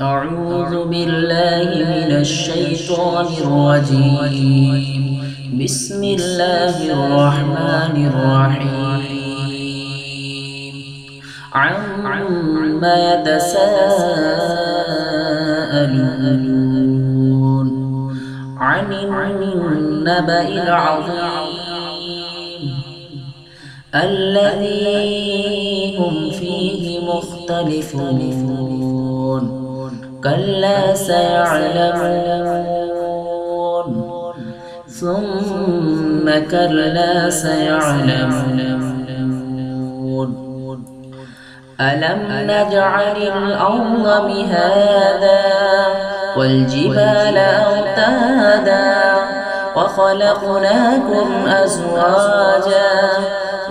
أعوذ بالله من الشيطان الرجيم. بسم الله الرحمن الرحيم. عما يتساءلون. عن النبأ العظيم. الذي هم فيه مختلفون. كلا سيعلمون. ثم كلا سيعلمون. ألم نجعل الأرض مهادا والجبال أوتادا وخلقناكم أزواجا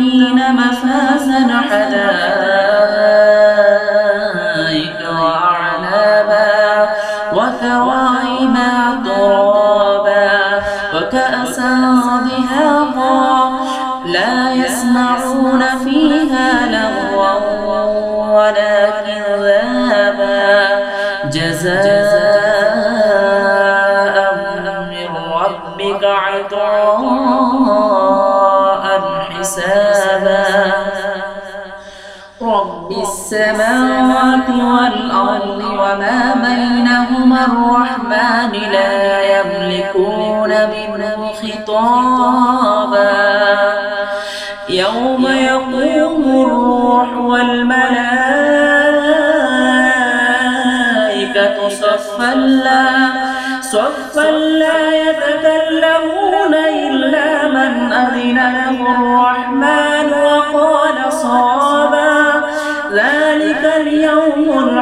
للمتقين مفازا حدائق وأعنابا وكواعب ترابا وكأسا دهاقا لا يسمعون فيها لغوا ولا كذابا جزاء من ربك عطاء حسابا السماوات والأرض وما بينهما الرحمن لا يملكون منه خطابا. يوم يقوم الروح والملائكة صفا لا صفا لا يتكلمون إلا من أذن له الرحمن.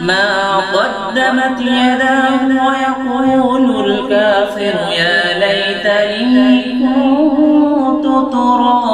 ما قدمت يداه ويقول الكافر يا ليتني كنت تراب